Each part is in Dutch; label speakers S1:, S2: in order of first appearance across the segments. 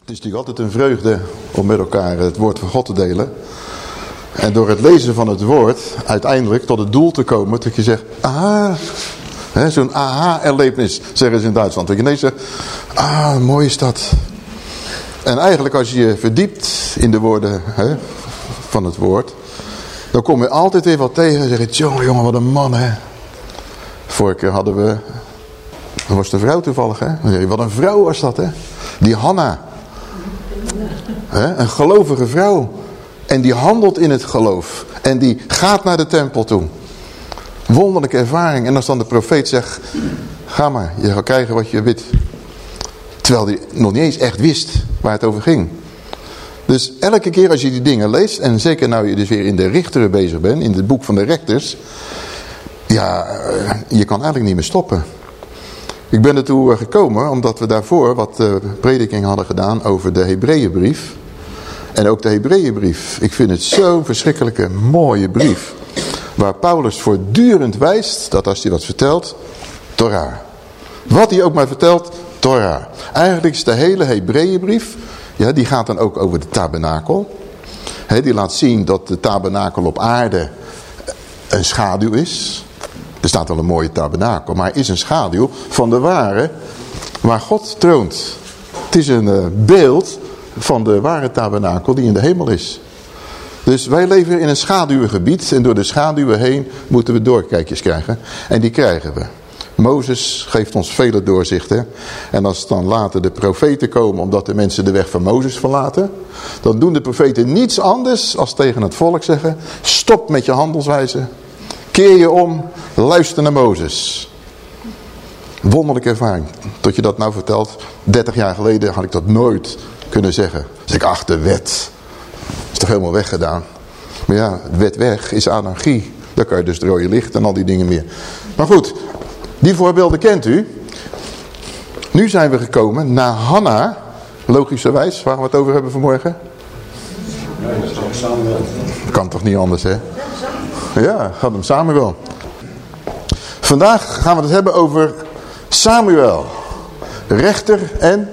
S1: Het is natuurlijk altijd een vreugde om met elkaar het woord van God te delen. En door het lezen van het woord uiteindelijk tot het doel te komen dat je zegt, hè, zo'n aha-erlevenis zeggen ze in Duitsland. Dat je ineens zegt, ah, mooi is dat. En eigenlijk als je je verdiept in de woorden hè, van het woord, dan kom je altijd weer wat tegen en zeg je, jongen, jongen, wat een man hè. Vorige keer hadden we, dat was de vrouw toevallig hè. Je, Wat een vrouw was dat hè. Die Hanna. Hè, een gelovige vrouw. En die handelt in het geloof. En die gaat naar de tempel toe. Wonderlijke ervaring. En als dan de profeet zegt, ga maar, je gaat krijgen wat je wilt. Terwijl hij nog niet eens echt wist waar het over ging. Dus elke keer als je die dingen leest, en zeker nou je dus weer in de richteren bezig bent, in het boek van de rechters, ja, eh, je kan eigenlijk niet meer stoppen. Ik ben ertoe gekomen omdat we daarvoor wat uh, prediking hadden gedaan over de Hebreeënbrief. En ook de Hebreeënbrief. Ik vind het zo'n verschrikkelijke mooie brief. Waar Paulus voortdurend wijst dat als hij wat vertelt, Torah. Wat hij ook maar vertelt, Torah. Eigenlijk is de hele Hebreeënbrief, ja, die gaat dan ook over de tabernakel. He, die laat zien dat de tabernakel op aarde een schaduw is. Er staat wel een mooie tabernakel, maar is een schaduw van de ware waar God troont. Het is een uh, beeld van de ware tabernakel die in de hemel is. Dus wij leven in een schaduwengebied en door de schaduwen heen moeten we doorkijkjes krijgen. En die krijgen we. Mozes geeft ons vele doorzichten. En als dan later de profeten komen omdat de mensen de weg van Mozes verlaten. Dan doen de profeten niets anders als tegen het volk zeggen. Stop met je handelswijze. Keer je om. Luister naar Mozes. Wonderlijke ervaring. Tot je dat nou vertelt. 30 jaar geleden had ik dat nooit kunnen zeggen. Dus ik ach, de wet. Is toch helemaal weggedaan. Maar ja, wet weg is anarchie. Dan kan je dus rode licht en al die dingen meer. Maar goed, die voorbeelden kent u. Nu zijn we gekomen naar Hanna. Logischerwijs, waar we het over hebben vanmorgen. Kan toch niet anders, hè? Ja, gaat hem Samuel. Vandaag gaan we het hebben over Samuel. Rechter en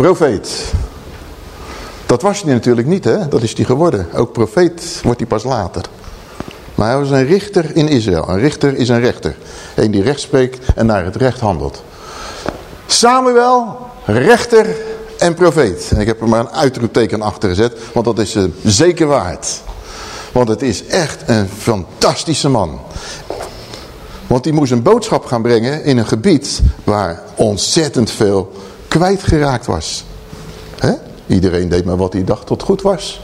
S1: profeet. Dat was hij natuurlijk niet, hè? Dat is hij geworden. Ook profeet wordt hij pas later. Maar hij was een richter in Israël. Een richter is een rechter. Een die recht spreekt en naar het recht handelt. Samuel, rechter en profeet. Ik heb er maar een uitroepteken achter gezet, want dat is uh, zeker waard. Want het is echt een fantastische man. Want die moest een boodschap gaan brengen in een gebied waar ontzettend veel kwijtgeraakt was. Iedereen deed maar wat hij dacht tot goed was.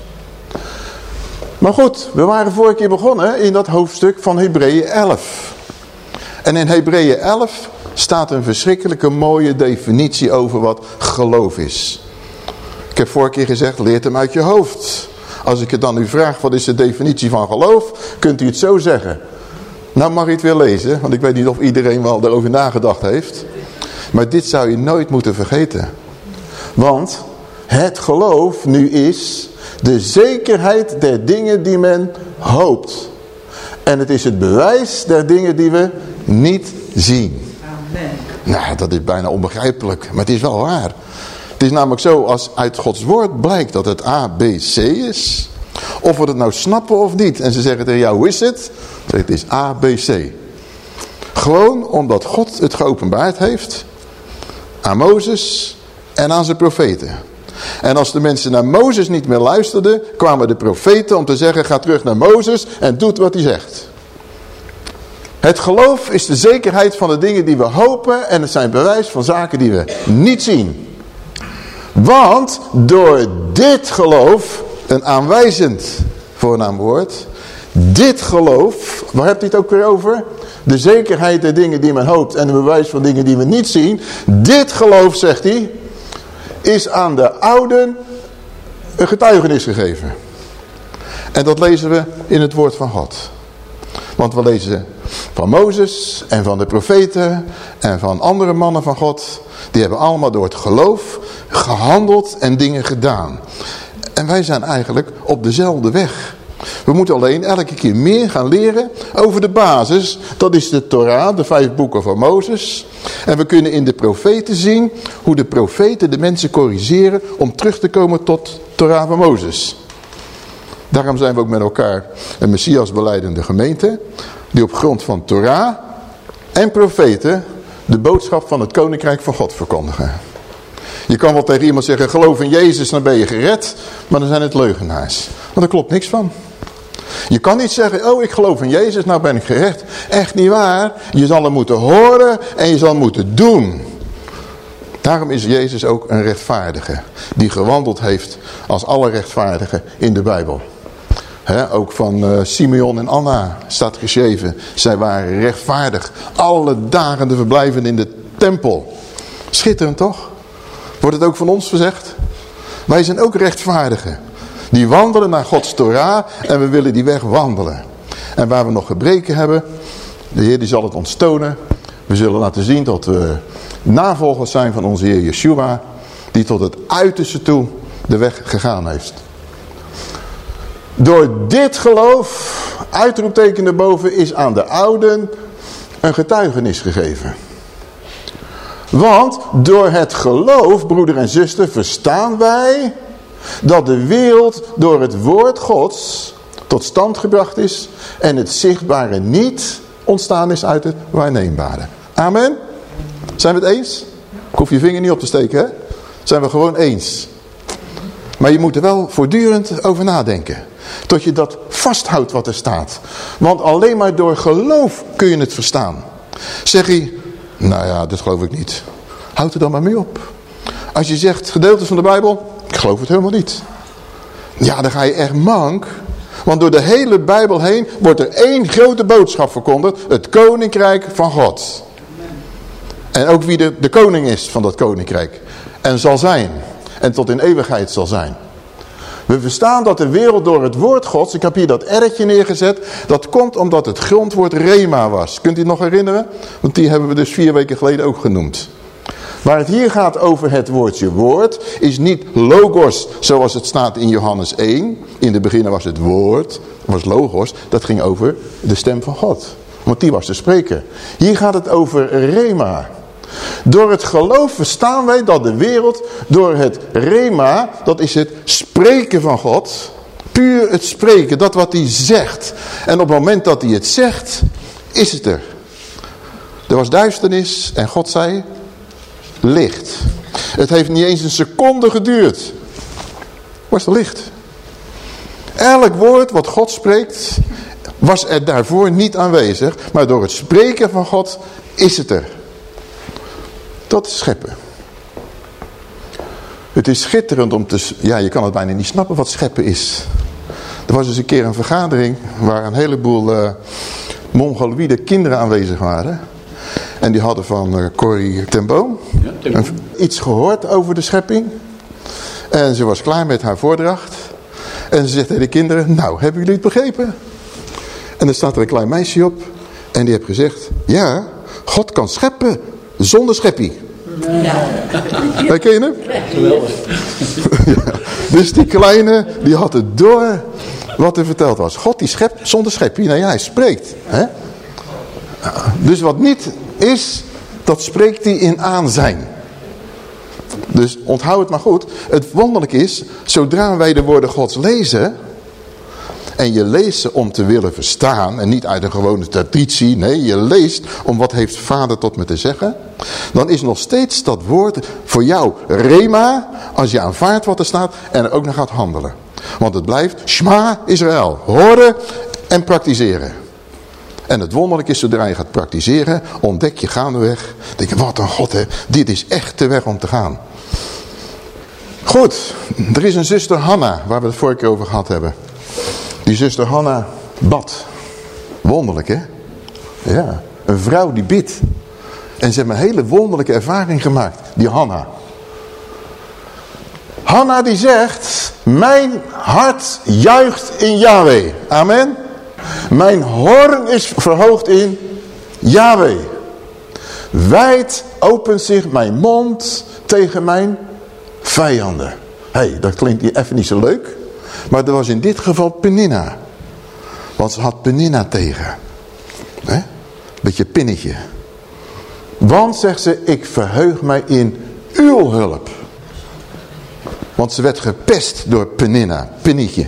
S1: Maar goed, we waren vorige keer begonnen in dat hoofdstuk van Hebreeën 11. En in Hebreeën 11 staat een verschrikkelijke mooie definitie over wat geloof is. Ik heb vorige keer gezegd, leert hem uit je hoofd. Als ik het dan u vraag, wat is de definitie van geloof? Kunt u het zo zeggen. Nou mag je het weer lezen, want ik weet niet of iedereen wel erover nagedacht heeft. Maar dit zou je nooit moeten vergeten. Want het geloof nu is de zekerheid der dingen die men hoopt. En het is het bewijs der dingen die we niet zien. Amen. Nou, dat is bijna onbegrijpelijk, maar het is wel waar. Het is namelijk zo, als uit Gods woord blijkt dat het A, B, C is... of we het nou snappen of niet... en ze zeggen tegen jou, hoe is het? Dan het is A, B, C. Gewoon omdat God het geopenbaard heeft... aan Mozes en aan zijn profeten. En als de mensen naar Mozes niet meer luisterden... kwamen de profeten om te zeggen, ga terug naar Mozes... en doet wat hij zegt. Het geloof is de zekerheid van de dingen die we hopen... en het zijn bewijs van zaken die we niet zien... Want door dit geloof, een aanwijzend voornaamwoord, dit geloof, waar hebt hij het ook weer over? De zekerheid der dingen die men hoopt en de bewijs van dingen die we niet zien. Dit geloof, zegt hij, is aan de ouden een getuigenis gegeven. En dat lezen we in het woord van God. Want we lezen van Mozes en van de profeten en van andere mannen van God. Die hebben allemaal door het geloof gehandeld en dingen gedaan. En wij zijn eigenlijk op dezelfde weg. We moeten alleen elke keer meer gaan leren over de basis. Dat is de Torah, de vijf boeken van Mozes. En we kunnen in de profeten zien hoe de profeten de mensen corrigeren om terug te komen tot Torah van Mozes. Daarom zijn we ook met elkaar een Messias beleidende gemeente. Die op grond van Torah en profeten de boodschap van het koninkrijk van God verkondigen. Je kan wel tegen iemand zeggen, geloof in Jezus, dan ben je gered. Maar dan zijn het leugenaars. Want daar klopt niks van. Je kan niet zeggen, oh ik geloof in Jezus, nou ben ik gerecht. Echt niet waar. Je zal hem moeten horen en je zal hem moeten doen. Daarom is Jezus ook een rechtvaardige. Die gewandeld heeft als alle rechtvaardigen in de Bijbel. ook van uh, Simeon en Anna staat geschreven. Zij waren rechtvaardig. Alle dagen de verblijven in de tempel. Schitterend toch? Wordt het ook van ons gezegd? Wij zijn ook rechtvaardigen. Die wandelen naar Gods Torah en we willen die weg wandelen. En waar we nog gebreken hebben, de Heer die zal het ons tonen. We zullen laten zien dat we navolgers zijn van onze Heer Yeshua, die tot het uiterste toe de weg gegaan heeft. Door dit geloof, uitroepteken erboven, is aan de ouden een getuigenis gegeven. Want door het geloof, broeder en zuster, verstaan wij dat de wereld door het woord gods tot stand gebracht is en het zichtbare niet ontstaan is uit het waarneembare. Amen? Zijn we het eens? Ik hoef je vinger niet op te steken, hè? Zijn we gewoon eens. Maar je moet er wel voortdurend over nadenken. Tot je dat vasthoudt wat er staat. Want alleen maar door geloof kun je het verstaan. Zeg je, nou ja, dat geloof ik niet. Houd er dan maar mee op. Als je zegt gedeeltes van de Bijbel, ik geloof het helemaal niet. Ja, dan ga je echt mank. Want door de hele Bijbel heen wordt er één grote boodschap verkondigd. Het koninkrijk van God. En ook wie de, de koning is van dat koninkrijk. En zal zijn. En tot in eeuwigheid zal zijn. We verstaan dat de wereld door het woord gods, ik heb hier dat erretje neergezet, dat komt omdat het grondwoord rema was. Kunt u het nog herinneren? Want die hebben we dus vier weken geleden ook genoemd. Waar het hier gaat over het woordje woord, is niet logos zoals het staat in Johannes 1. In de beginnen was het woord, was logos, dat ging over de stem van God. Want die was de spreker. Hier gaat het over rema. Door het geloof verstaan wij dat de wereld door het rema, dat is het spreken van God, puur het spreken, dat wat hij zegt. En op het moment dat hij het zegt, is het er. Er was duisternis en God zei, licht. Het heeft niet eens een seconde geduurd. Was er licht. Elk woord wat God spreekt, was er daarvoor niet aanwezig. Maar door het spreken van God is het er. Dat is scheppen. Het is schitterend om te... Ja, je kan het bijna niet snappen wat scheppen is. Er was eens een keer een vergadering waar een heleboel uh, mongoloïde kinderen aanwezig waren. En die hadden van uh, Corrie ten Boom ja, iets gehoord over de schepping. En ze was klaar met haar voordracht. En ze zegt tegen de kinderen, nou, hebben jullie het begrepen? En dan staat er een klein meisje op. En die heeft gezegd, ja, God kan scheppen zonder scheppie. Ja. Wij ken je hem? Geweldig. ja. Dus die kleine, die had het door wat er verteld was. God die schept zonder scheppie. Nou ja, hij spreekt. Hè? Dus wat niet is, dat spreekt hij in aanzijn. Dus onthoud het maar goed. Het wonderlijk is, zodra wij de woorden gods lezen... en je leest ze om te willen verstaan... en niet uit een gewone traditie... nee, je leest om wat heeft vader tot me te zeggen... dan is nog steeds dat woord voor jou rema... als je aanvaardt wat er staat en er ook naar gaat handelen. Want het blijft Shma Israël. Horen en praktiseren. En het wonderlijk is, zodra je gaat praktiseren, ontdek je gaandeweg. Denk je, wat een God hè, dit is echt de weg om te gaan. Goed, er is een zuster Hanna, waar we het vorige keer over gehad hebben. Die zuster Hanna bad. Wonderlijk hè? Ja, een vrouw die bidt. En ze hebben een hele wonderlijke ervaring gemaakt, die Hanna. Hanna die zegt, mijn hart juicht in Yahweh. Amen. Mijn hoorn is verhoogd in Yahweh. Wijd opent zich mijn mond tegen mijn vijanden. Hé, hey, dat klinkt even niet zo leuk. Maar dat was in dit geval Peninna. Want ze had Peninna tegen. He? Beetje pinnetje. Want, zegt ze, ik verheug mij in uw hulp. Want ze werd gepest door Peninna, Penietje.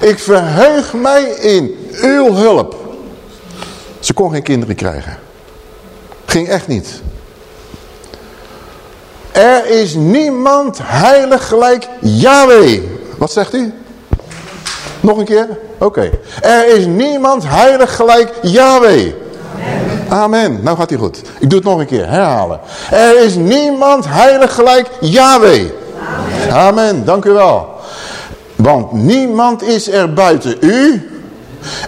S1: Ik verheug mij in uw hulp. Ze kon geen kinderen krijgen. Ging echt niet. Er is niemand heilig gelijk Yahweh. Wat zegt u? Nog een keer? Oké. Er is niemand heilig gelijk Yahweh. Amen. Nou gaat hij goed. Ik doe het nog een keer. Herhalen. Er is niemand heilig gelijk Yahweh. Amen. Amen. Dank u wel. Want niemand is er buiten u.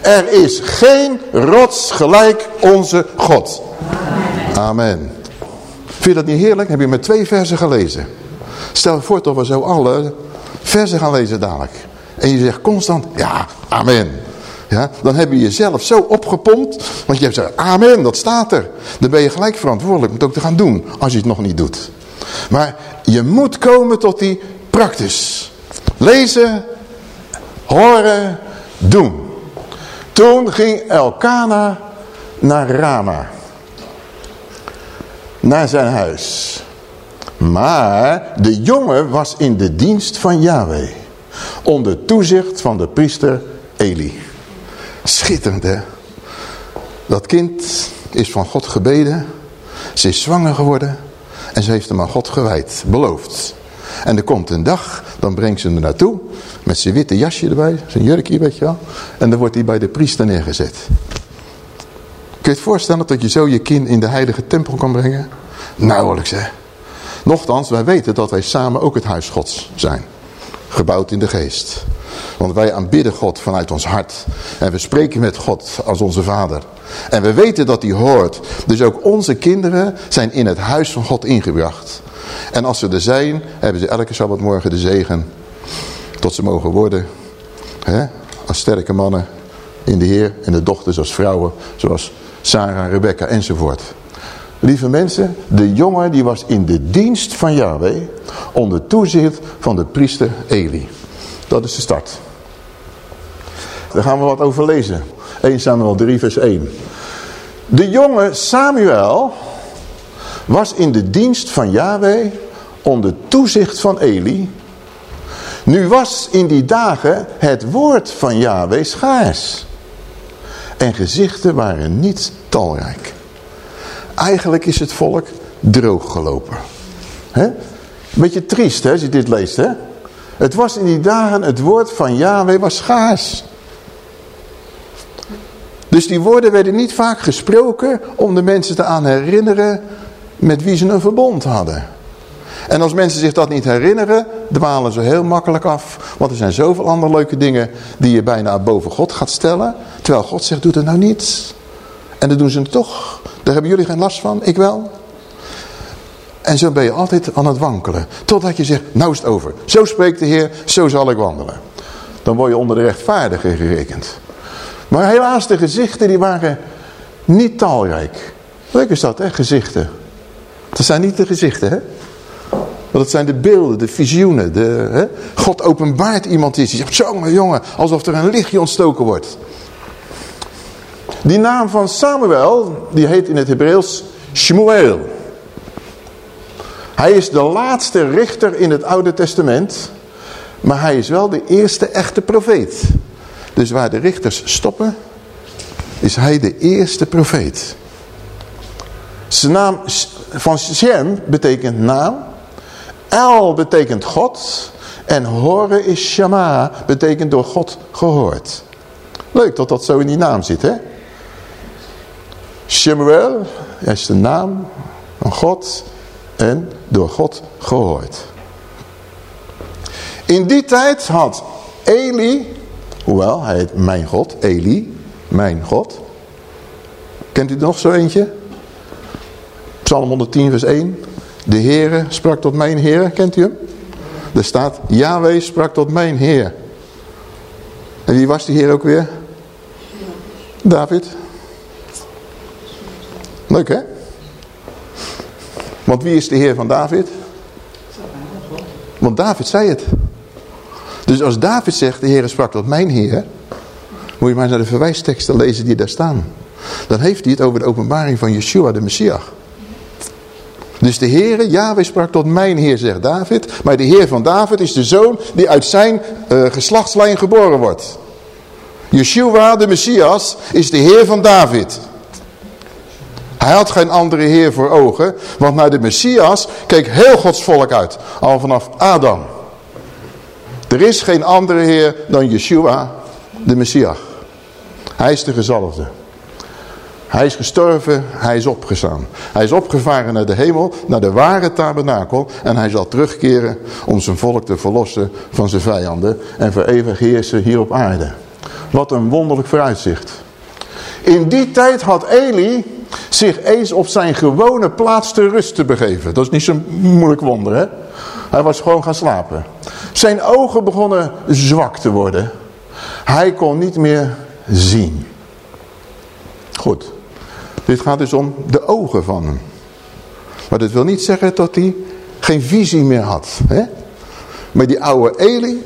S1: Er is geen rots gelijk onze God. Amen. Vind je dat niet heerlijk? Heb je met twee versen gelezen. Stel voor dat we zo alle versen gaan lezen dadelijk. En je zegt constant, ja, amen. Ja, dan heb je jezelf zo opgepompt. Want je hebt gezegd, amen, dat staat er. Dan ben je gelijk verantwoordelijk om het ook te gaan doen. Als je het nog niet doet. Maar je moet komen tot die practice. Lezen, horen, doen. Toen ging Elkana naar Rama. Naar zijn huis. Maar de jongen was in de dienst van Yahweh. Onder toezicht van de priester Eli. Schitterend hè. Dat kind is van God gebeden. Ze is zwanger geworden. En ze heeft hem aan God gewijd. Beloofd. En er komt een dag, dan brengt ze hem er naartoe. Met zijn witte jasje erbij, zijn jurkje weet je wel. En dan wordt hij bij de priester neergezet. Kun je het voorstellen dat je zo je kind in de heilige tempel kan brengen? Nauwelijks hè. Nochtans, wij weten dat wij samen ook het huis gods zijn. Gebouwd in de geest. Want wij aanbidden God vanuit ons hart. En we spreken met God als onze vader. En we weten dat hij hoort. Dus ook onze kinderen zijn in het huis van God ingebracht. En als ze er zijn, hebben ze elke Sabbatmorgen de zegen. Tot ze mogen worden. Hè, als sterke mannen in de Heer. En de dochters als vrouwen. Zoals Sarah, Rebecca enzovoort. Lieve mensen, de jongen die was in de dienst van Yahweh. Onder toezicht van de priester Eli. Dat is de start. Daar gaan we wat over lezen. 1 Samuel 3 vers 1. De jonge Samuel was in de dienst van Yahweh onder toezicht van Eli. Nu was in die dagen het woord van Yahweh schaars. En gezichten waren niet talrijk. Eigenlijk is het volk droog gelopen. Een Beetje triest hè, als je dit leest. Hè? Het was in die dagen, het woord van Yahweh was schaars. Dus die woorden werden niet vaak gesproken om de mensen te aan herinneren met wie ze een verbond hadden. En als mensen zich dat niet herinneren, dwalen ze heel makkelijk af. Want er zijn zoveel andere leuke dingen die je bijna boven God gaat stellen. Terwijl God zegt, doe het nou niet. En dat doen ze toch. Daar hebben jullie geen last van, ik wel. En zo ben je altijd aan het wankelen. Totdat je zegt, nou is het over. Zo spreekt de Heer, zo zal ik wandelen. Dan word je onder de rechtvaardigen gerekend. Maar helaas, de gezichten die waren niet talrijk. Leuk is dat, hè, gezichten. Dat zijn niet de gezichten, hè. Want het zijn de beelden, de visioenen. De, hè? God openbaart iemand iets. Die zegt, jongen, jongen, alsof er een lichtje ontstoken wordt. Die naam van Samuel, die heet in het Hebreeuws Shmuel. Hij is de laatste richter in het Oude Testament. Maar hij is wel de eerste echte profeet. Dus waar de richters stoppen, is hij de eerste profeet. Zijn naam van Shem betekent naam. El betekent God. En horen is Shama, betekent door God gehoord. Leuk dat dat zo in die naam zit, hè? Shemuel is de naam van God en door God gehoord. In die tijd had Eli Hoewel, hij heet mijn God, Eli, mijn God. Kent u nog zo eentje? Psalm 110 vers 1. De Heere sprak tot mijn Heer, kent u hem? Er staat, Yahweh sprak tot mijn Heer. En wie was die Heer ook weer? David. Leuk hè? Want wie is de Heer van David? Want David zei het. Dus als David zegt, de Heer sprak tot mijn Heer, moet je maar naar de verwijsteksten lezen die daar staan. Dan heeft hij het over de openbaring van Yeshua, de Messias. Dus de Heere, Yahweh sprak tot mijn Heer, zegt David. Maar de Heer van David is de zoon die uit zijn uh, geslachtslijn geboren wordt. Yeshua, de Messias, is de Heer van David. Hij had geen andere Heer voor ogen, want naar de Messias keek heel Gods volk uit. Al vanaf Adam. Er is geen andere Heer dan Yeshua, de Messias. Hij is de gezalfde. Hij is gestorven, hij is opgestaan. Hij is opgevaren naar de hemel, naar de ware tabernakel. En hij zal terugkeren om zijn volk te verlossen van zijn vijanden. En voor eeuwig heersen hier op aarde. Wat een wonderlijk vooruitzicht. In die tijd had Eli zich eens op zijn gewone plaats te rust te begeven. Dat is niet zo'n moeilijk wonder, hè? Hij was gewoon gaan slapen. Zijn ogen begonnen zwak te worden. Hij kon niet meer zien. Goed. Dit gaat dus om de ogen van hem. Maar dat wil niet zeggen dat hij geen visie meer had. Hè? Maar die oude Eli,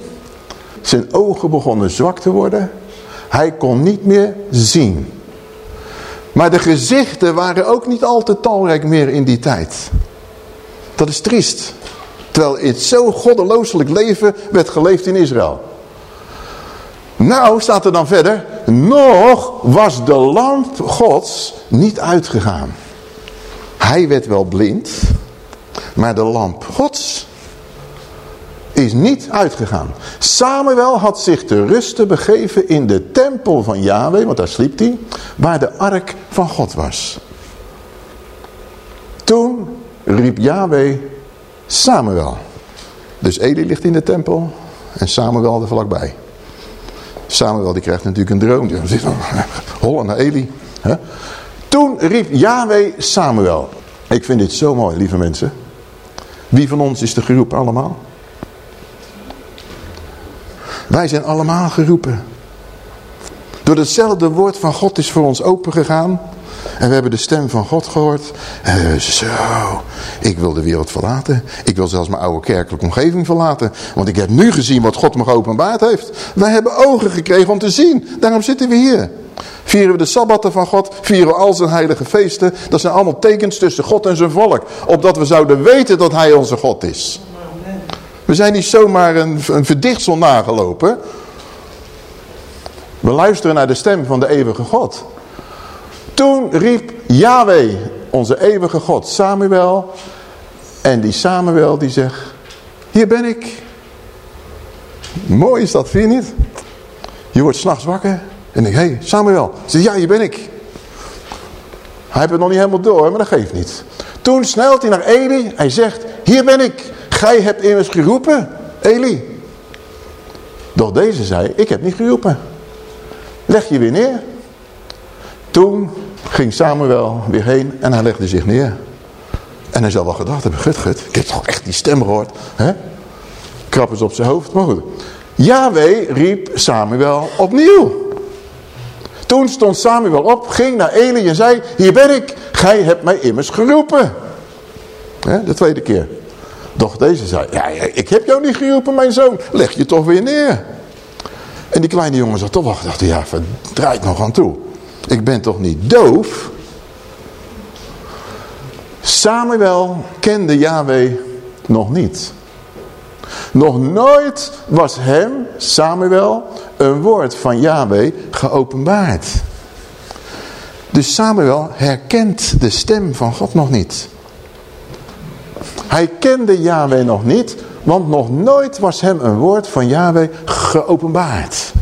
S1: zijn ogen begonnen zwak te worden. Hij kon niet meer zien. Maar de gezichten waren ook niet al te talrijk meer in die tijd. Dat is triest. Terwijl het zo goddelooselijk leven werd geleefd in Israël. Nou, staat er dan verder, nog was de lamp gods niet uitgegaan. Hij werd wel blind, maar de lamp gods is niet uitgegaan. Samuel had zich te rusten begeven in de tempel van Yahweh, want daar sliep hij, waar de ark van God was. Toen riep Yahweh Samuel. Dus Eli ligt in de tempel en Samuel er vlakbij. Samuel die krijgt natuurlijk een droom. Die zit hollen naar Eli. Toen riep Yahweh Samuel. Ik vind dit zo mooi, lieve mensen. Wie van ons is er geroepen allemaal? Wij zijn allemaal geroepen. Door hetzelfde woord van God is voor ons opengegaan. En we hebben de stem van God gehoord. En zo, ik wil de wereld verlaten. Ik wil zelfs mijn oude kerkelijke omgeving verlaten. Want ik heb nu gezien wat God me geopenbaard heeft. Wij hebben ogen gekregen om te zien. Daarom zitten we hier. Vieren we de Sabbatten van God, vieren we al zijn heilige feesten. Dat zijn allemaal tekens tussen God en zijn volk. Opdat we zouden weten dat hij onze God is. We zijn niet zomaar een, een verdichtsel nagelopen. We luisteren naar de stem van de eeuwige God. Toen riep Yahweh, onze eeuwige God, Samuel. En die Samuel die zegt, hier ben ik. Mooi is dat, vind je niet? Je wordt s'nachts wakker en denk, hé hey, Samuel. Zegt, ja, hier ben ik. Hij heeft het nog niet helemaal door, maar dat geeft niet. Toen snelt hij naar Eli. Hij zegt, hier ben ik. Gij hebt immers geroepen, Eli. Doch deze zei, ik heb niet geroepen. Leg je weer neer. Toen ging Samuel weer heen en hij legde zich neer. En hij zal wel gedacht hebben, gut, gut, ik heb toch echt die stem gehoord. Hè? Krap eens op zijn hoofd, maar goed. Yahweh riep Samuel opnieuw. Toen stond Samuel op, ging naar Eli en zei, hier ben ik, gij hebt mij immers geroepen. Hè, de tweede keer. Doch deze zei, ja, ik heb jou niet geroepen mijn zoon, leg je toch weer neer. En die kleine jongen zat toch wachten, dacht, ja, verdraait nog aan toe. Ik ben toch niet doof? Samuel kende Yahweh nog niet. Nog nooit was hem, Samuel, een woord van Yahweh geopenbaard. Dus Samuel herkent de stem van God nog niet. Hij kende Yahweh nog niet, want nog nooit was hem een woord van Yahweh geopenbaard.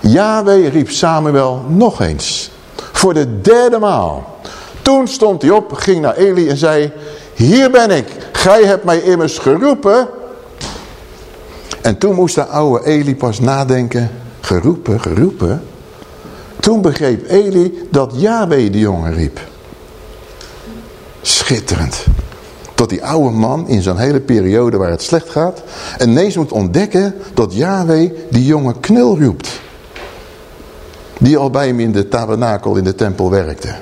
S1: Yahweh riep Samuel nog eens. Voor de derde maal. Toen stond hij op, ging naar Eli en zei... Hier ben ik, gij hebt mij immers geroepen. En toen moest de oude Eli pas nadenken. Geroepen, geroepen. Toen begreep Eli dat Yahweh de jongen riep. Schitterend. Dat die oude man in zo'n hele periode waar het slecht gaat... ineens moet ontdekken dat Yahweh die jongen knul roept. Die al bij hem in de tabernakel in de tempel werkte.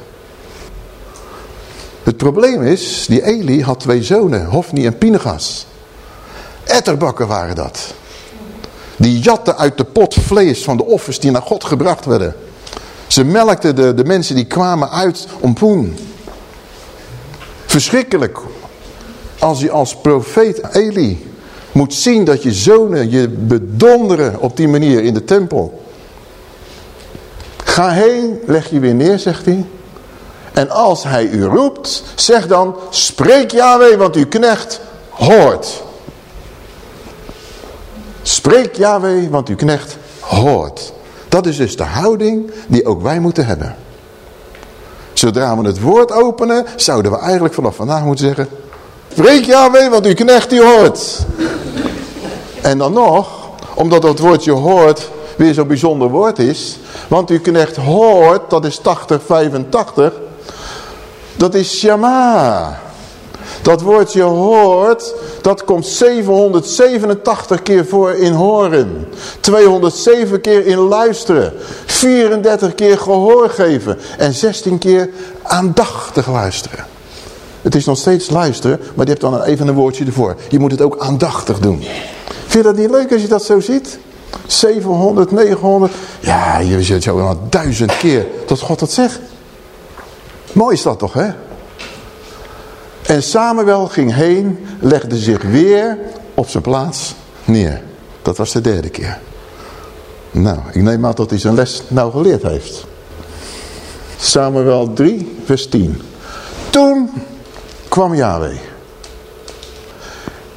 S1: Het probleem is, die Eli had twee zonen, Hofni en Pinegas. Etterbakken waren dat. Die jatten uit de pot vlees van de offers die naar God gebracht werden. Ze melkten de, de mensen die kwamen uit om poen. Verschrikkelijk. Als je als profeet Eli moet zien dat je zonen je bedonderen op die manier in de tempel. Ga heen, leg je weer neer, zegt hij. En als hij u roept, zeg dan, spreek Yahweh, want uw knecht hoort. Spreek Yahweh, want uw knecht hoort. Dat is dus de houding die ook wij moeten hebben. Zodra we het woord openen, zouden we eigenlijk vanaf vandaag moeten zeggen... Spreek Yahweh, want uw knecht die hoort. En dan nog, omdat dat woordje hoort weer zo'n bijzonder woord is... Want uw knecht hoort, dat is 80, 85... Dat is Shama. Dat woordje hoort, dat komt 787 keer voor in horen. 207 keer in luisteren. 34 keer gehoor geven. En 16 keer aandachtig luisteren. Het is nog steeds luisteren, maar je hebt dan even een woordje ervoor. Je moet het ook aandachtig doen. Vind je dat niet leuk als je dat zo ziet? 700, 900. Ja, je zit zo duizend keer dat God dat zegt. Mooi is dat toch, hè? En Samuel ging heen, legde zich weer op zijn plaats neer. Dat was de derde keer. Nou, ik neem aan dat hij zijn les nou geleerd heeft. Samuel 3, vers 10. Toen kwam Yahweh.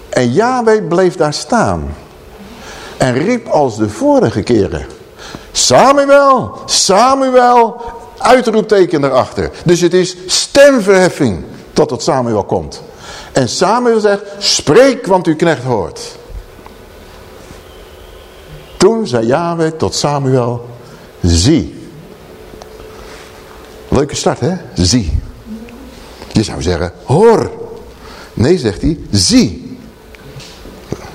S1: En Yahweh bleef daar staan. En riep als de vorige keren. Samuel, Samuel, uitroepteken erachter. Dus het is stemverheffing tot Samuel komt. En Samuel zegt, spreek want uw knecht hoort. Toen zei Yahweh tot Samuel, zie. Leuke start hè, zie. Je zou zeggen, hoor. Nee, zegt hij, zie.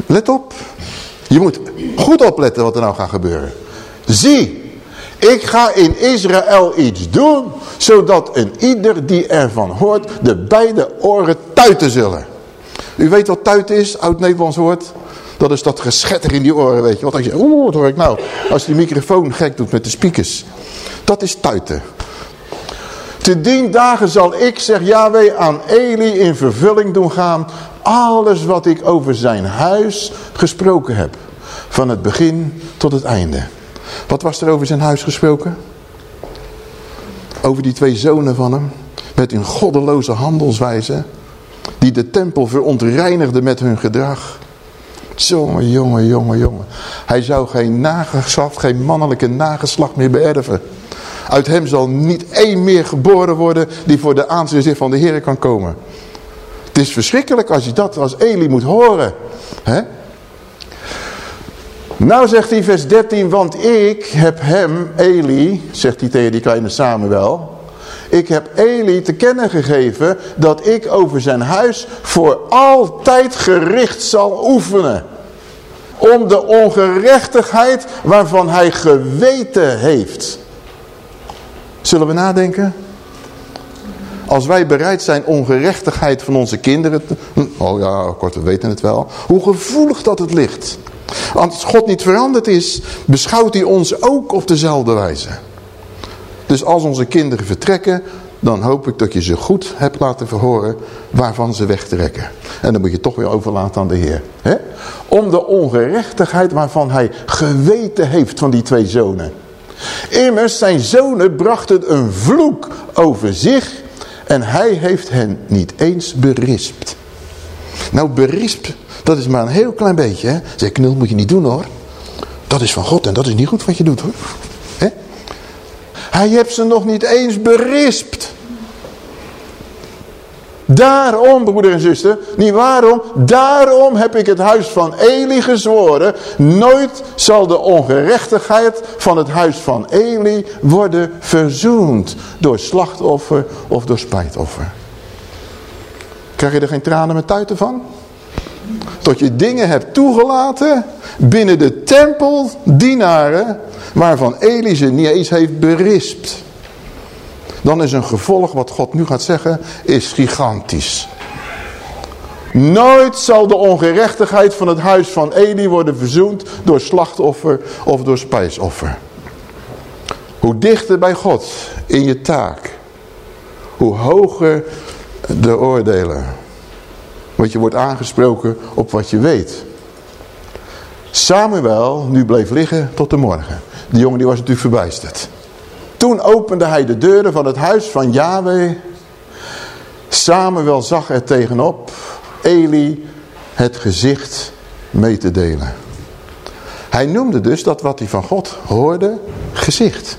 S1: Let op. Je moet goed opletten wat er nou gaat gebeuren. Zie, ik ga in Israël iets doen, zodat een ieder die ervan hoort, de beide oren tuiten zullen. U weet wat tuiten is, oud-Nederlands woord? Dat is dat geschetter in die oren, weet je. Wat als je, oeh, wat hoor ik nou? Als de microfoon gek doet met de speakers. Dat is tuiten. Te dien dagen zal ik, zegt Yahweh, aan Eli in vervulling doen gaan. Alles wat ik over zijn huis gesproken heb. Van het begin tot het einde. Wat was er over zijn huis gesproken? Over die twee zonen van hem. Met hun goddeloze handelswijze. Die de tempel verontreinigden met hun gedrag. Jongen, jongen, jongen, jongen. Hij zou geen nageslacht, geen mannelijke nageslacht meer beërven. Uit hem zal niet één meer geboren worden die voor de aanzicht van de Heer kan komen. Het is verschrikkelijk als je dat als Eli moet horen. Hè? Nou zegt hij vers 13, want ik heb hem, Eli, zegt hij tegen die kleine Samuel. Ik heb Eli te kennen gegeven dat ik over zijn huis voor altijd gericht zal oefenen. Om de ongerechtigheid waarvan hij geweten heeft. Zullen we nadenken? Als wij bereid zijn ongerechtigheid van onze kinderen... Te, oh ja, kort, we weten het wel. Hoe gevoelig dat het ligt. Als God niet veranderd is, beschouwt hij ons ook op dezelfde wijze. Dus als onze kinderen vertrekken, dan hoop ik dat je ze goed hebt laten verhoren waarvan ze wegtrekken. En dan moet je toch weer overlaten aan de Heer. He? Om de ongerechtigheid waarvan hij geweten heeft van die twee zonen. Immers, zijn zonen brachten een vloek over zich en hij heeft hen niet eens berispt. Nou, berispt dat is maar een heel klein beetje. Hè? Zeg, knul moet je niet doen hoor. Dat is van God en dat is niet goed wat je doet hoor. Hè? Hij heeft ze nog niet eens berispt. Daarom, broeder en zuster, niet waarom, daarom heb ik het huis van Eli gezworen. Nooit zal de ongerechtigheid van het huis van Eli worden verzoend door slachtoffer of door spijtoffer. Krijg je er geen tranen met tuiten van? Tot je dingen hebt toegelaten binnen de tempeldienaren waarvan Eli ze niet eens heeft berispt. Dan is een gevolg wat God nu gaat zeggen, is gigantisch. Nooit zal de ongerechtigheid van het huis van Eli worden verzoend door slachtoffer of door spijsoffer. Hoe dichter bij God in je taak, hoe hoger de oordelen. Want je wordt aangesproken op wat je weet. Samuel nu bleef liggen tot de morgen. Die jongen die was natuurlijk verbijsterd. Toen opende hij de deuren van het huis van Yahweh. Samuel zag er tegenop Eli het gezicht mee te delen. Hij noemde dus dat wat hij van God hoorde, gezicht.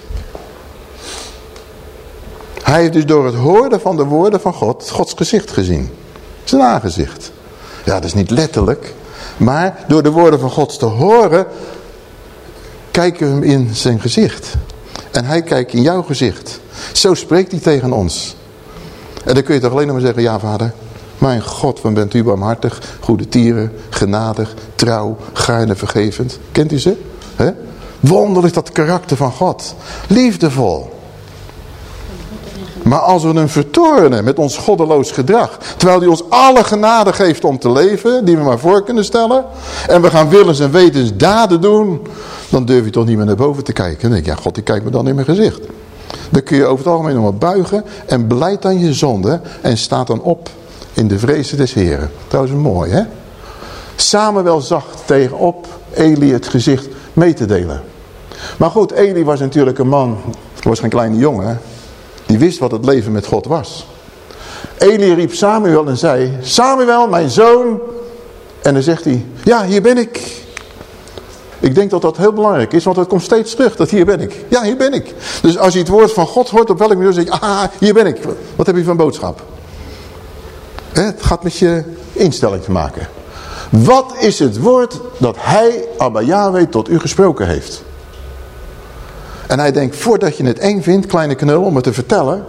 S1: Hij heeft dus door het horen van de woorden van God, Gods gezicht gezien. Zijn aangezicht. Ja, dat is niet letterlijk. Maar door de woorden van God te horen, kijken we hem in zijn gezicht. En hij kijkt in jouw gezicht. Zo spreekt hij tegen ons. En dan kun je toch alleen nog maar zeggen, ja vader, mijn God, wat bent u barmhartig, goede tieren, genadig, trouw, gaarne vergevend. Kent u ze? He? Wonderlijk dat karakter van God. Liefdevol. Maar als we hem vertoornen met ons goddeloos gedrag, terwijl hij ons alle genade geeft om te leven, die we maar voor kunnen stellen, en we gaan willens en wetens daden doen, dan durf je toch niet meer naar boven te kijken. Dan denk je, ja God, die kijkt me dan in mijn gezicht. Dan kun je over het algemeen nog maar buigen en beleid dan je zonde en staat dan op in de vrezen des Heren. Trouwens mooi hè. Samuel zag tegenop Eli het gezicht mee te delen. Maar goed, Eli was natuurlijk een man, was geen kleine jongen. Die wist wat het leven met God was. Eli riep Samuel en zei, Samuel, mijn zoon. En dan zegt hij, ja, hier ben ik. Ik denk dat dat heel belangrijk is, want het komt steeds terug, dat hier ben ik. Ja, hier ben ik. Dus als je het woord van God hoort, op welk manier zeg je, ah, hier ben ik. Wat heb je van boodschap? Het gaat met je instelling te maken. Wat is het woord dat hij, Abba Yahweh, tot u gesproken heeft? En hij denkt, voordat je het eng vindt, kleine knul, om het te vertellen,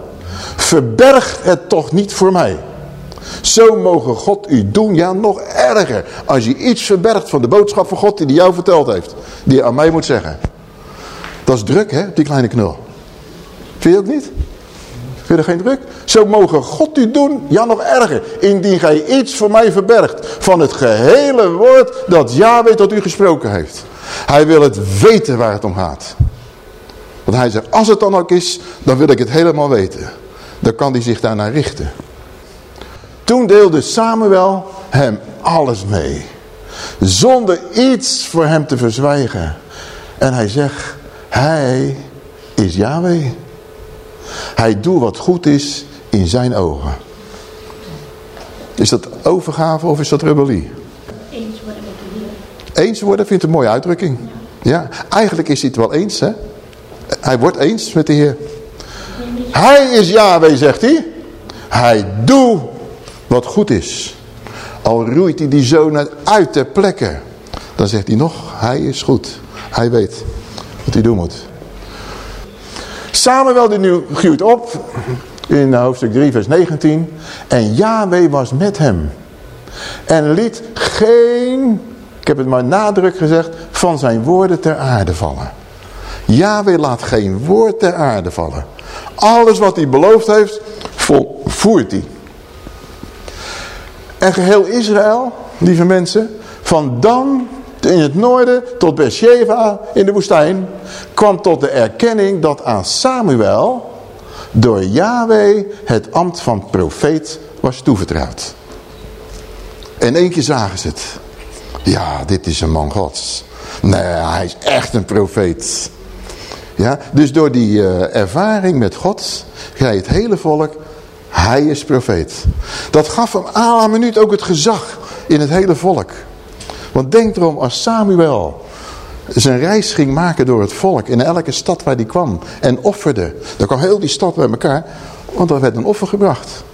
S1: verberg het toch niet voor mij. Zo mogen God u doen, ja nog erger. Als je iets verbergt van de boodschap van God die hij jou verteld heeft. Die je aan mij moet zeggen. Dat is druk hè, die kleine knul. Vind je ook niet? Vind je er geen druk? Zo mogen God u doen, ja nog erger. Indien gij iets voor mij verbergt van het gehele woord dat Yahweh tot u gesproken heeft. Hij wil het weten waar het om gaat. Want hij zegt, als het dan ook is, dan wil ik het helemaal weten. Dan kan hij zich daarnaar richten. Toen deelde Samuel hem alles mee. Zonder iets voor hem te verzwijgen. En hij zegt, hij is Yahweh. Hij doet wat goed is in zijn ogen. Is dat overgave of is dat rebellie?
S2: Eens worden met de Heer.
S1: Eens worden vindt een mooie uitdrukking. Ja, eigenlijk is hij het wel eens. Hè? Hij wordt eens met de Heer. Hij is Yahweh, zegt hij. Hij doet wat goed is. Al roeit hij die zoon uit ter plekke. Dan zegt hij nog, hij is goed. Hij weet wat hij doen moet. Samuel die nu groeit op in hoofdstuk 3 vers 19. En Yahweh was met hem. En liet geen, ik heb het maar nadruk gezegd, van zijn woorden ter aarde vallen. Yahweh laat geen woord ter aarde vallen. Alles wat hij beloofd heeft, voert hij. En geheel Israël, lieve mensen, van Dan in het noorden tot Beersheba in de woestijn, kwam tot de erkenning dat aan Samuel door Yahweh het ambt van profeet was toevertrouwd. In één keer zagen ze het. Ja, dit is een man gods. Nee, hij is echt een profeet. Ja, dus door die uh, ervaring met God, je het hele volk, hij is profeet. Dat gaf hem à la minuut ook het gezag in het hele volk. Want denk erom, als Samuel zijn reis ging maken door het volk in elke stad waar hij kwam en offerde. Dan kwam heel die stad bij elkaar, want er werd een offer gebracht.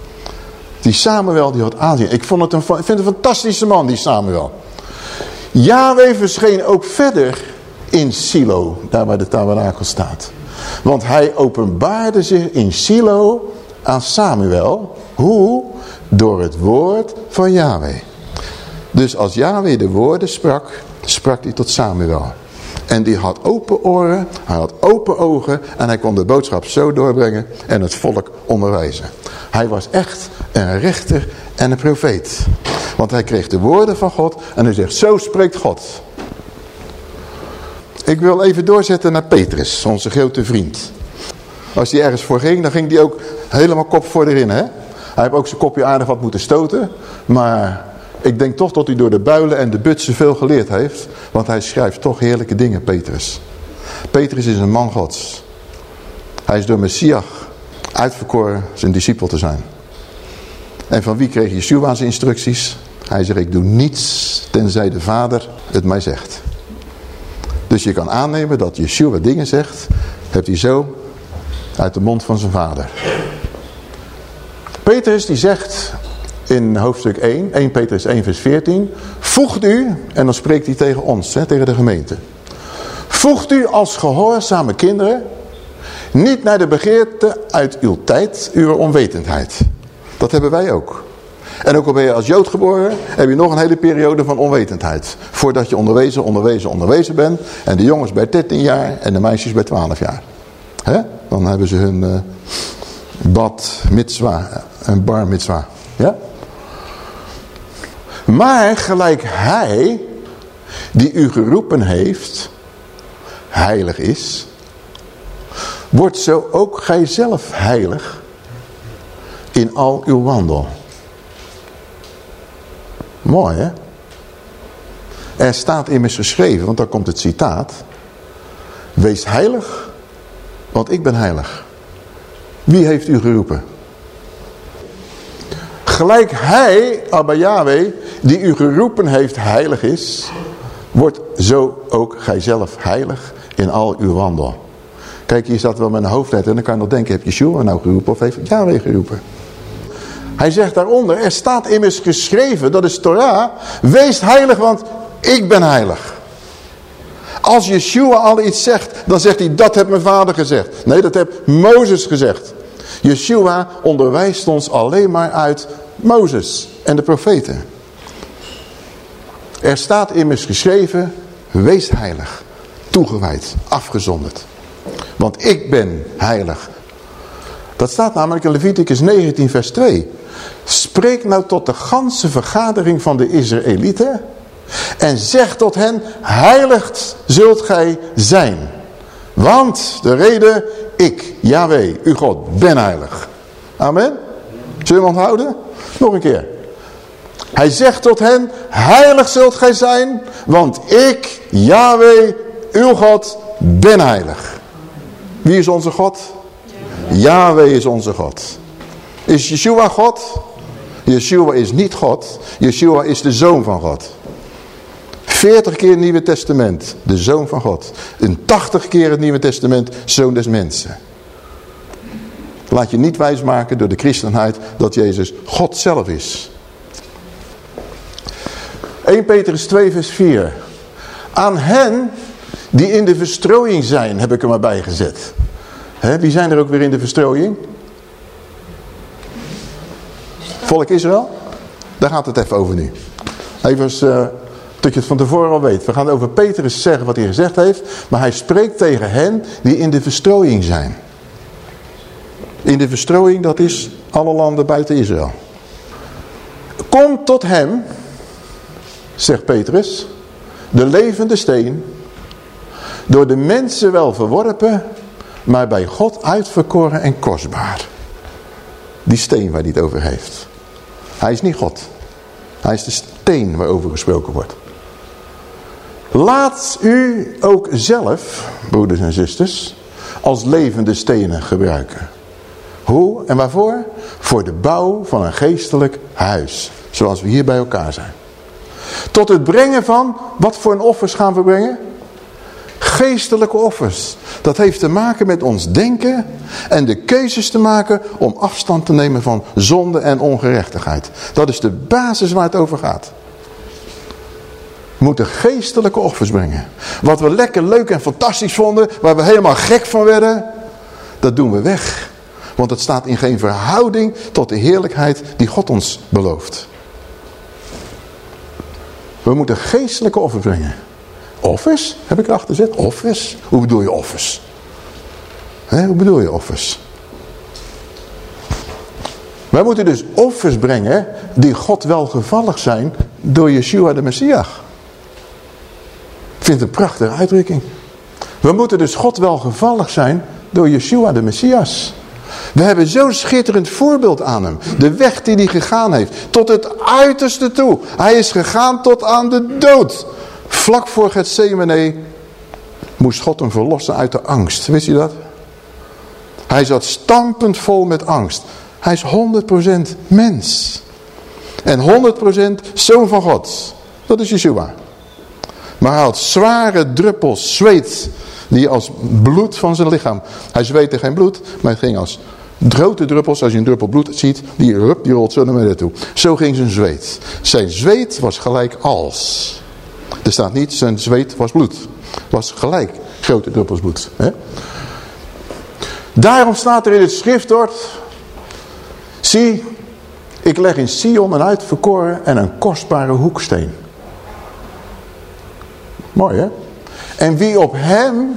S1: Die Samuel die had aanzien. Ik, vond het een, ik vind het een fantastische man, die Samuel. Yahweh verscheen ook verder in Silo, daar waar de tabernakel staat. Want hij openbaarde zich in Silo aan Samuel. Hoe? Door het woord van Yahweh. Dus als Yahweh de woorden sprak, sprak hij tot Samuel. En die had open oren, hij had open ogen en hij kon de boodschap zo doorbrengen en het volk onderwijzen. Hij was echt een rechter en een profeet. Want hij kreeg de woorden van God en hij zegt, zo spreekt God. Ik wil even doorzetten naar Petrus, onze grote vriend. Als hij ergens voor ging, dan ging hij ook helemaal kop voor erin. Hè? Hij heeft ook zijn kopje aardig wat moeten stoten. Maar ik denk toch dat hij door de builen en de butsen veel geleerd heeft. Want hij schrijft toch heerlijke dingen, Petrus. Petrus is een man gods. Hij is door Messias uitverkoren zijn discipel te zijn. En van wie kreeg Yeshua zijn instructies? Hij zegt, ik doe niets tenzij de Vader het mij zegt. Dus je kan aannemen dat Yeshua dingen zegt, hebt hij zo uit de mond van zijn vader. Petrus die zegt in hoofdstuk 1, 1 Petrus 1 vers 14, voegt u, en dan spreekt hij tegen ons, hè, tegen de gemeente. Voegt u als gehoorzame kinderen niet naar de begeerte uit uw tijd, uw onwetendheid. Dat hebben wij ook. En ook al ben je als Jood geboren, heb je nog een hele periode van onwetendheid. Voordat je onderwezen, onderwezen, onderwezen bent. En de jongens bij 13 jaar en de meisjes bij 12 jaar. He? Dan hebben ze hun uh, bad mitzwa en bar mitzwa. Ja? Maar gelijk hij, die u geroepen heeft, heilig is, wordt zo ook gij zelf heilig in al uw wandel. Mooi hè? Er staat immers geschreven, want daar komt het citaat. Wees heilig, want ik ben heilig. Wie heeft u geroepen? Gelijk hij, Abba Yahweh, die u geroepen heeft heilig is, wordt zo ook gijzelf heilig in al uw wandel. Kijk, hier staat wel met een hoofdletter en dan kan je nog denken, heb Yeshua nou geroepen of heeft Yahweh geroepen? Hij zegt daaronder, er staat immers geschreven, dat is Torah, wees heilig, want ik ben heilig. Als Yeshua al iets zegt, dan zegt hij, dat heeft mijn vader gezegd. Nee, dat heeft Mozes gezegd. Yeshua onderwijst ons alleen maar uit Mozes en de profeten. Er staat immers geschreven, wees heilig, toegewijd, afgezonderd. Want ik ben heilig. Dat staat namelijk in Leviticus 19 vers 2. Spreek nou tot de ganse vergadering van de Israëlieten en zeg tot hen, heiligd zult gij zijn. Want de reden, ik, Yahweh, uw God, ben heilig. Amen. Zullen we onthouden? Nog een keer. Hij zegt tot hen, heilig zult gij zijn, want ik, Yahweh, uw God, ben heilig. Wie is onze God? Yahweh is onze God. Is Yeshua God? Yeshua is niet God. Yeshua is de Zoon van God. 40 keer het Nieuwe Testament, de Zoon van God. Een 80 keer het Nieuwe Testament, Zoon des Mensen. Laat je niet wijsmaken door de christenheid dat Jezus God zelf is. 1 Petrus 2 vers 4. Aan hen die in de verstrooiing zijn, heb ik er maar bij gezet. wie zijn er ook weer in de verstrooiing? Volk Israël? Daar gaat het even over nu. Even uh, dat je het van tevoren al weet. We gaan over Petrus zeggen wat hij gezegd heeft. Maar hij spreekt tegen hen die in de verstrooiing zijn. In de verstrooiing, dat is alle landen buiten Israël. Kom tot hem, zegt Petrus, de levende steen, door de mensen wel verworpen, maar bij God uitverkoren en kostbaar. Die steen waar hij het over heeft. Hij is niet God. Hij is de steen waarover gesproken wordt. Laat u ook zelf, broeders en zusters, als levende stenen gebruiken. Hoe en waarvoor? Voor de bouw van een geestelijk huis. Zoals we hier bij elkaar zijn. Tot het brengen van, wat voor een offers gaan we brengen? Geestelijke offers. Dat heeft te maken met ons denken en de keuzes te maken om afstand te nemen van zonde en ongerechtigheid. Dat is de basis waar het over gaat. We moeten geestelijke offers brengen. Wat we lekker leuk en fantastisch vonden, waar we helemaal gek van werden, dat doen we weg. Want het staat in geen verhouding tot de heerlijkheid die God ons belooft. We moeten geestelijke offers brengen. Offers, heb ik erachter gezet. Offers. Hoe bedoel je offers? He, hoe bedoel je offers? Wij moeten dus offers brengen die God welgevallig zijn door Yeshua de Messias. Ik vind het een prachtige uitdrukking. We moeten dus God welgevallig zijn door Yeshua de Messias. We hebben zo'n schitterend voorbeeld aan hem. De weg die hij gegaan heeft. Tot het uiterste toe. Hij is gegaan tot aan de dood. Vlak voor Gethsemane moest God hem verlossen uit de angst. Wist je dat? Hij zat stampend vol met angst. Hij is 100% mens. En 100% zoon van God. Dat is Yeshua. Maar hij had zware druppels zweet. Die als bloed van zijn lichaam. Hij zweette geen bloed. Maar het ging als grote druppels. Als je een druppel bloed ziet. Die, rup, die rolt zo naar beneden toe. Zo ging zijn zweet. Zijn zweet was gelijk als. Er staat niet zijn zweet was bloed. Was gelijk grote druppels bloed. Hè? Daarom staat er in het schriftwoord. Zie, ik leg in Sion een uitverkoren en een kostbare hoeksteen. Mooi hè? En wie op hem,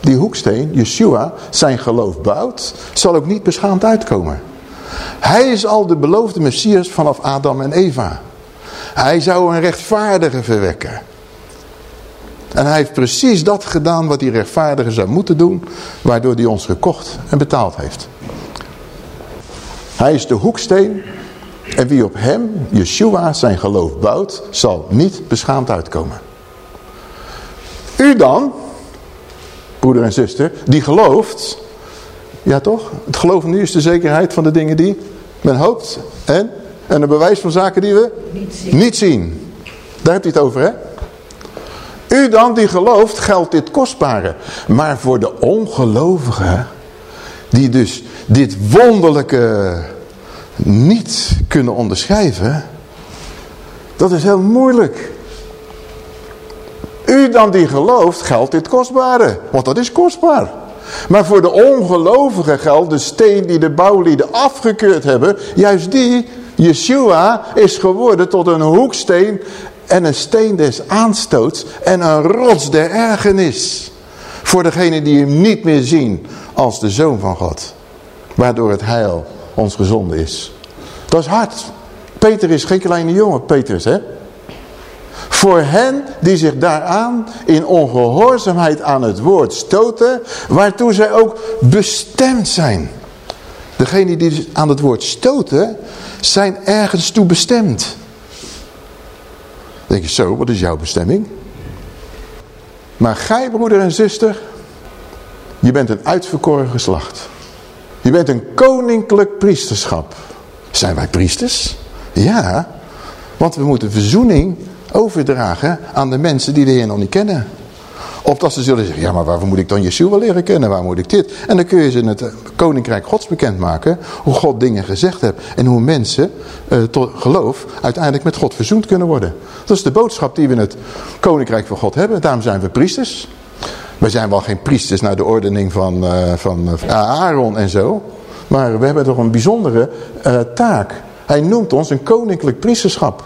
S1: die hoeksteen, Yeshua, zijn geloof bouwt, zal ook niet beschaamd uitkomen. Hij is al de beloofde Messias vanaf Adam en Eva. Hij zou een rechtvaardige verwekken. En hij heeft precies dat gedaan wat die rechtvaardige zou moeten doen, waardoor hij ons gekocht en betaald heeft. Hij is de hoeksteen en wie op hem, Yeshua, zijn geloof bouwt, zal niet beschaamd uitkomen. U dan, broeder en zuster, die gelooft, ja toch? Het geloven nu is de zekerheid van de dingen die men hoopt en, en een bewijs van zaken die we niet zien. Niet zien. Daar hebt u het over, hè? U dan die gelooft, geldt dit kostbare. Maar voor de ongelovigen, die dus dit wonderlijke niet kunnen onderschrijven, dat is heel moeilijk. U dan die gelooft, geldt dit kostbare. Want dat is kostbaar. Maar voor de ongelovigen geldt de steen die de bouwlieden afgekeurd hebben. Juist die, Yeshua, is geworden tot een hoeksteen en een steen des aanstoots en een rots der ergernis. Voor degenen die hem niet meer zien als de Zoon van God. Waardoor het heil ons gezonden is. Dat is hard. Peter is geen kleine jongen, Petrus hè. Voor hen die zich daaraan in ongehoorzaamheid aan het woord stoten, waartoe zij ook bestemd zijn. Degenen die aan het woord stoten, zijn ergens toe bestemd denk je, zo, wat is jouw bestemming? Maar gij, broeder en zuster, je bent een uitverkoren geslacht. Je bent een koninklijk priesterschap. Zijn wij priesters? Ja, want we moeten verzoening overdragen aan de mensen die de Heer nog niet kennen. Of dat ze zullen zeggen, ja maar waarvoor moet ik dan Yeshua leren kennen? Waar moet ik dit? En dan kun je ze in het koninkrijk gods bekendmaken. Hoe God dingen gezegd heeft. En hoe mensen uh, tot geloof uiteindelijk met God verzoend kunnen worden. Dat is de boodschap die we in het koninkrijk van God hebben. Daarom zijn we priesters. We zijn wel geen priesters naar de ordening van, uh, van Aaron en zo. Maar we hebben toch een bijzondere taak. Hij noemt ons een koninklijk priesterschap.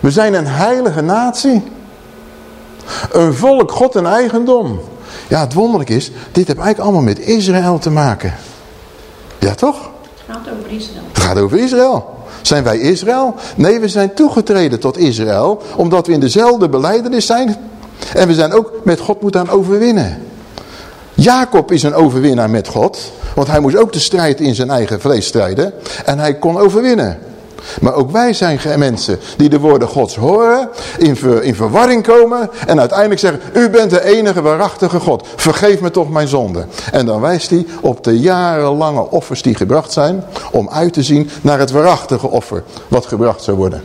S1: We zijn een heilige natie. Een volk, God en eigendom. Ja, het wonderlijk is, dit heeft eigenlijk allemaal met Israël te maken. Ja, toch?
S2: Het gaat over Israël.
S1: Het gaat over Israël. Zijn wij Israël? Nee, we zijn toegetreden tot Israël, omdat we in dezelfde beleidenis zijn. En we zijn ook met God moeten aan overwinnen. Jacob is een overwinnaar met God, want hij moest ook de strijd in zijn eigen vlees strijden. En hij kon overwinnen. Maar ook wij zijn mensen die de woorden gods horen, in, in verwarring komen en uiteindelijk zeggen, u bent de enige waarachtige God, vergeef me toch mijn zonde. En dan wijst hij op de jarenlange offers die gebracht zijn, om uit te zien naar het waarachtige offer wat gebracht zou worden.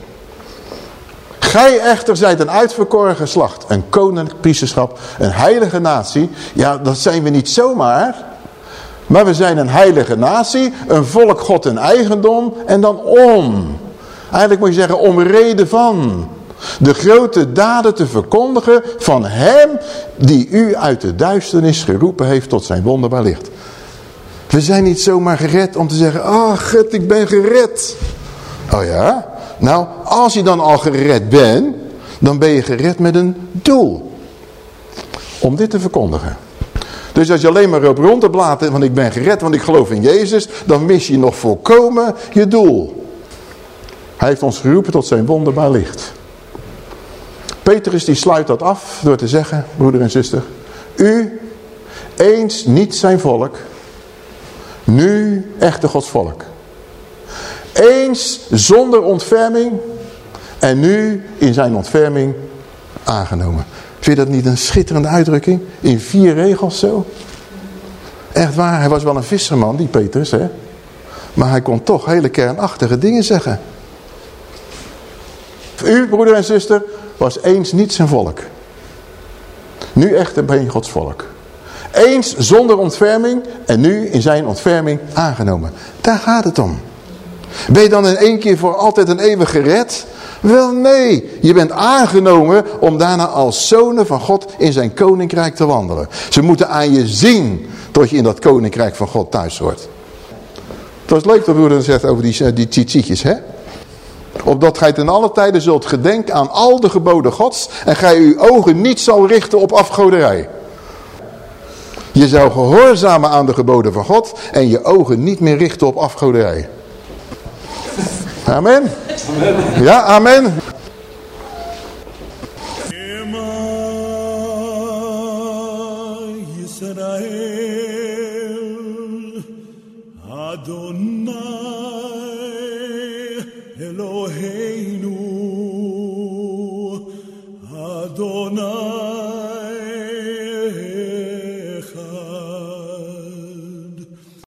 S1: Gij echter zijt een uitverkoren geslacht, een koninklijk priesterschap, een heilige natie. Ja, dat zijn we niet zomaar, maar we zijn een heilige natie, een volk God en eigendom en dan om. Eigenlijk moet je zeggen om reden van. De grote daden te verkondigen van hem die u uit de duisternis geroepen heeft tot zijn wonderbaar licht. We zijn niet zomaar gered om te zeggen, ah oh, ik ben gered. Oh ja? Nou, als je dan al gered bent, dan ben je gered met een doel. Om dit te verkondigen. Dus als je alleen maar op rond te blaten, want ik ben gered, want ik geloof in Jezus, dan mis je nog volkomen je doel. Hij heeft ons geroepen tot zijn wonderbaar licht. Petrus die sluit dat af door te zeggen, broeder en zuster, u eens niet zijn volk, nu echte Gods volk. Eens zonder ontferming en nu in zijn ontferming aangenomen. Vind je dat niet een schitterende uitdrukking? In vier regels zo? Echt waar, hij was wel een visserman, die Petrus, hè? Maar hij kon toch hele kernachtige dingen zeggen. U, broeder en zuster, was eens niet zijn volk. Nu echter ben je Gods volk. Eens zonder ontferming en nu in zijn ontferming aangenomen. Daar gaat het om. Ben je dan in één keer voor altijd en eeuwig gered? Wel nee, je bent aangenomen om daarna als zonen van God in zijn koninkrijk te wandelen. Ze moeten aan je zien tot je in dat koninkrijk van God thuis hoort. Het was leuk dat broeder zegt over die, die tzitzitjes, hè? Opdat gij ten alle tijden zult gedenken aan al de geboden gods en gij uw ogen niet zal richten op afgoderij. Je zou gehoorzamen aan de geboden van God en je ogen niet meer richten op afgoderij. Amen. amen. Ja, amen.
S3: Adonai